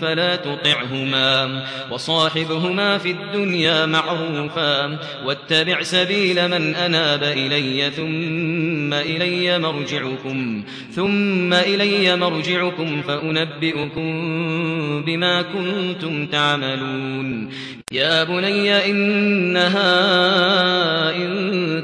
فلا تطعهما وصاحبهما في الدنيا معروفا واتبع سبيل من أناب إلي ثم إلي مرجعكم ثم إلي مرجعكم فأنبئكم بما كنتم تعملون يا بني إنها إن